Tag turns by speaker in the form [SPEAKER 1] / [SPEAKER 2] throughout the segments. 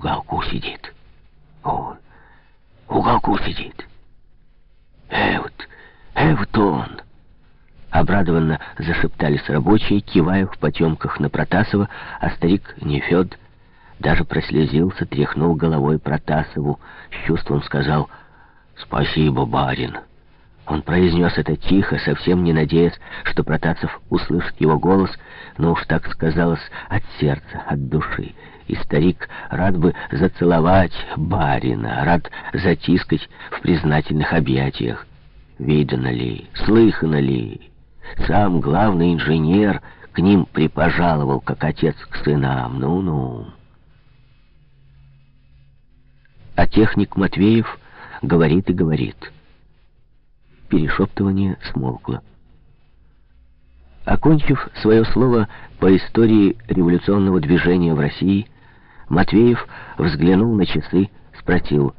[SPEAKER 1] уголку сидит. Он в уголку сидит. Э, вот, э, вот он. Обрадованно зашептались рабочие, кивая в потемках на Протасова, а старик Нефед даже прослезился, тряхнул головой Протасову, с чувством сказал «Спасибо, барин». Он произнес это тихо, совсем не надеясь, что Протасов услышит его голос, но уж так сказалось от сердца, от души. И старик рад бы зацеловать барина, рад затискать в признательных объятиях. Видано ли, слыхано ли, сам главный инженер к ним припожаловал, как отец к сынам. Ну-ну. А техник Матвеев говорит и говорит. Перешептывание смолкло. Окончив свое слово по истории революционного движения в России, Матвеев взглянул на часы, спросил,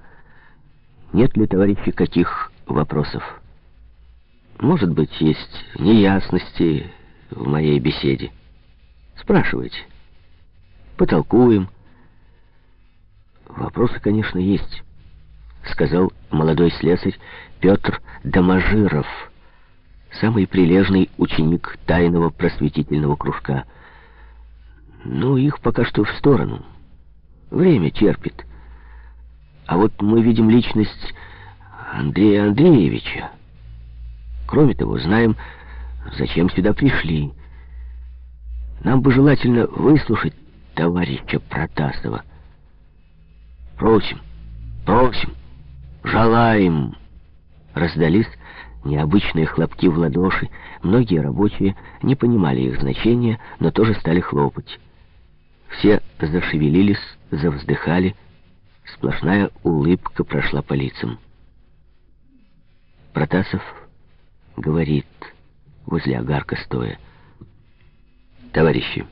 [SPEAKER 1] нет ли, товарищи, каких вопросов? Может быть, есть неясности в моей беседе. Спрашивайте. Потолкуем. Вопросы, конечно, есть, сказал молодой слесарь Петр Доможиров, самый прилежный ученик тайного просветительного кружка. Ну, их пока что в сторону. Время терпит. А вот мы видим личность Андрея Андреевича. Кроме того, знаем, зачем сюда пришли. Нам бы желательно выслушать товарища Протасова. Просим, просим, желаем. Раздались необычные хлопки в ладоши. Многие рабочие не понимали их значения, но тоже стали хлопать. Все зашевелились, завздыхали. Сплошная улыбка прошла по лицам. Протасов говорит, возле огарка стоя. Товарищи,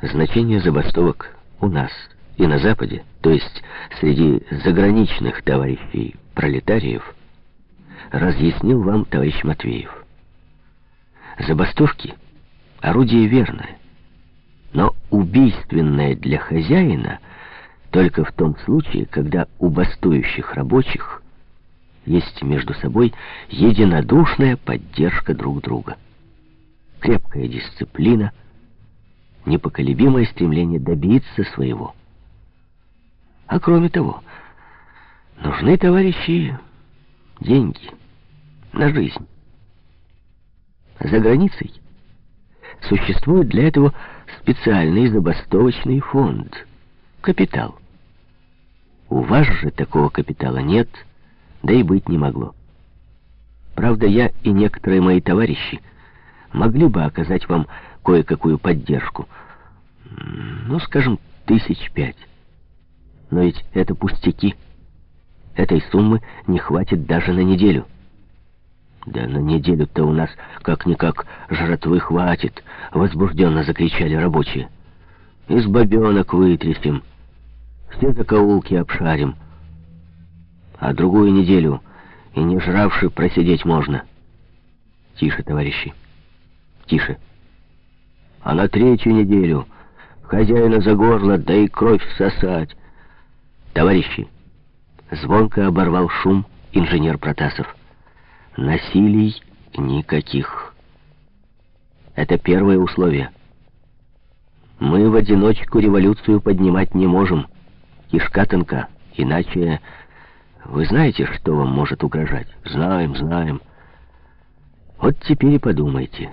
[SPEAKER 1] значение забастовок у нас и на Западе, то есть среди заграничных товарищей пролетариев, разъяснил вам товарищ Матвеев. Забастовки — орудие верное, но убийственное для хозяина только в том случае, когда у бастующих рабочих есть между собой единодушная поддержка друг друга. Крепкая дисциплина, непоколебимое стремление добиться своего. А кроме того, нужны, товарищи, деньги на жизнь. За границей существует для этого специальный забастовочный фонд, капитал. У вас же такого капитала нет – да и быть не могло. Правда, я и некоторые мои товарищи могли бы оказать вам кое-какую поддержку. Ну, скажем, тысяч пять. Но ведь это пустяки. Этой суммы не хватит даже на неделю. Да на неделю-то у нас как-никак жратвы хватит, возбужденно закричали рабочие. Из бабенок вытрясем, все закоулки обшарим а другую неделю и не жравши просидеть можно. Тише, товарищи, тише. А на третью неделю хозяина за горло, да и кровь сосать. Товарищи, звонко оборвал шум инженер Протасов. Насилий никаких. Это первое условие. Мы в одиночку революцию поднимать не можем. Кишка тонка, иначе... Вы знаете, что вам может угрожать? Знаем, знаем. Вот теперь и подумайте.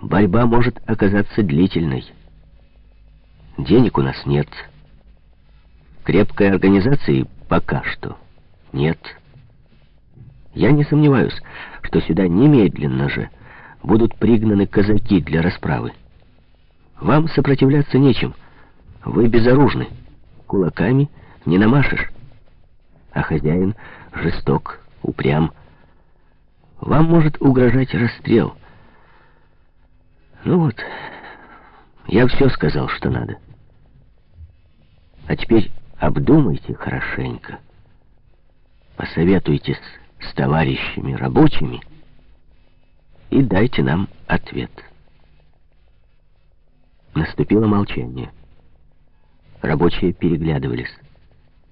[SPEAKER 1] Борьба может оказаться длительной. Денег у нас нет. Крепкой организации пока что нет. Я не сомневаюсь, что сюда немедленно же будут пригнаны казаки для расправы. Вам сопротивляться нечем. Вы безоружны. Кулаками не намашешь а хозяин жесток, упрям. Вам может угрожать расстрел. Ну вот, я все сказал, что надо. А теперь обдумайте хорошенько. Посоветуйтесь с товарищами рабочими и дайте нам ответ. Наступило молчание. Рабочие переглядывались.